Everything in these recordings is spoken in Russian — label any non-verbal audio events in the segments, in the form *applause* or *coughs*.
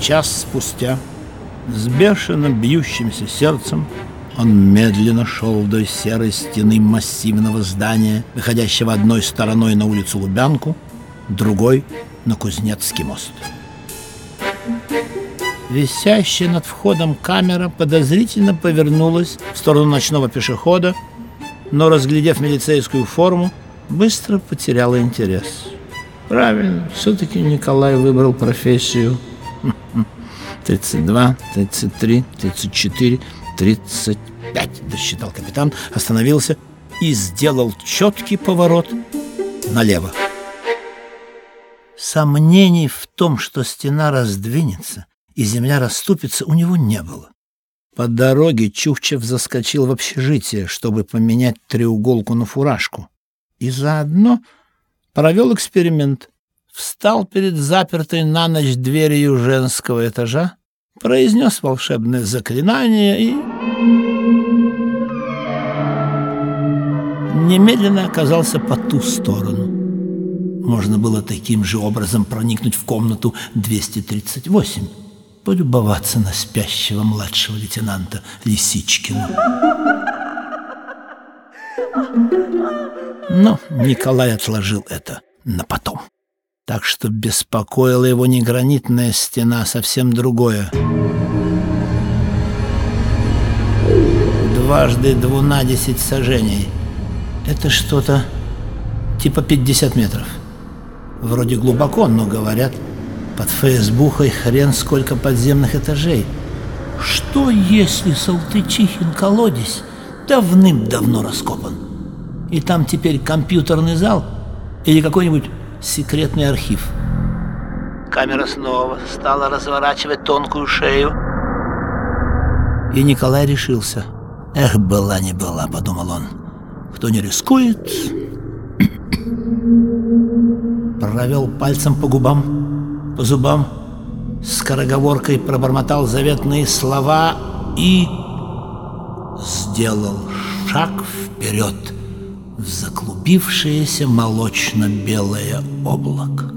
Час спустя, с бешено бьющимся сердцем, он медленно шел вдоль серой стены массивного здания, выходящего одной стороной на улицу Лубянку, другой — на Кузнецкий мост. Висящая над входом камера подозрительно повернулась в сторону ночного пешехода, но, разглядев милицейскую форму, быстро потеряла интерес. Правильно, все-таки Николай выбрал профессию 32, 33, 34, 35, досчитал капитан, остановился и сделал четкий поворот налево. Сомнений в том, что стена раздвинется и земля расступится, у него не было. По дороге Чукчев заскочил в общежитие, чтобы поменять треуголку на фуражку. И заодно провел эксперимент. Встал перед запертой на ночь дверью женского этажа, произнес волшебное заклинание и... Немедленно оказался по ту сторону. Можно было таким же образом проникнуть в комнату 238, полюбоваться на спящего младшего лейтенанта Лисичкина. Но Николай отложил это на потом. Так что беспокоила его не гранитная стена, а совсем другое. Дважды двунадесять сажений. Это что-то типа 50 метров. Вроде глубоко, но говорят, под Фейсбухой хрен сколько подземных этажей. Что если Салтычихин колодец давным-давно раскопан? И там теперь компьютерный зал или какой-нибудь секретный архив? Камера снова стала разворачивать тонкую шею. И Николай решился. «Эх, была не была», — подумал он. «Кто не рискует, *coughs* провел пальцем по губам, по зубам, скороговоркой пробормотал заветные слова и сделал шаг вперед в заклубившееся молочно-белое облако.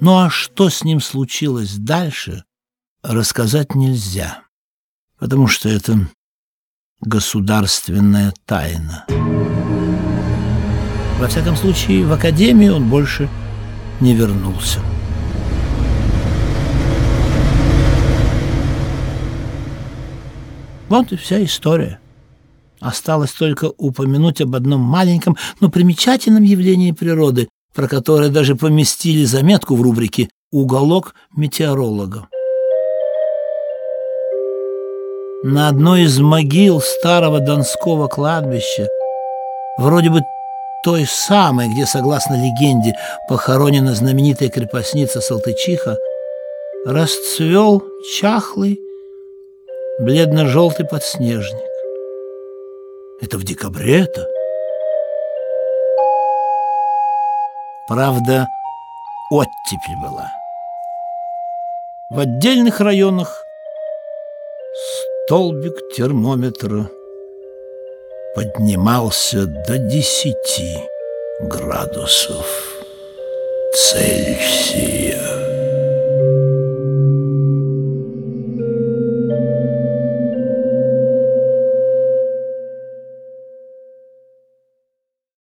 Ну а что с ним случилось дальше, рассказать нельзя, потому что это государственная тайна. Во всяком случае, в академию он больше не вернулся. Вот и вся история. Осталось только упомянуть об одном маленьком, но примечательном явлении природы, про которое даже поместили заметку в рубрике «Уголок метеоролога». На одной из могил старого Донского кладбища, вроде бы той самой, где, согласно легенде, похоронена знаменитая крепостница Салтычиха, расцвел чахлый бледно-желтый подснежник. Это в декабре это? Правда, оттепель была. В отдельных районах столбик термометра поднимался до десяти градусов Цельсия.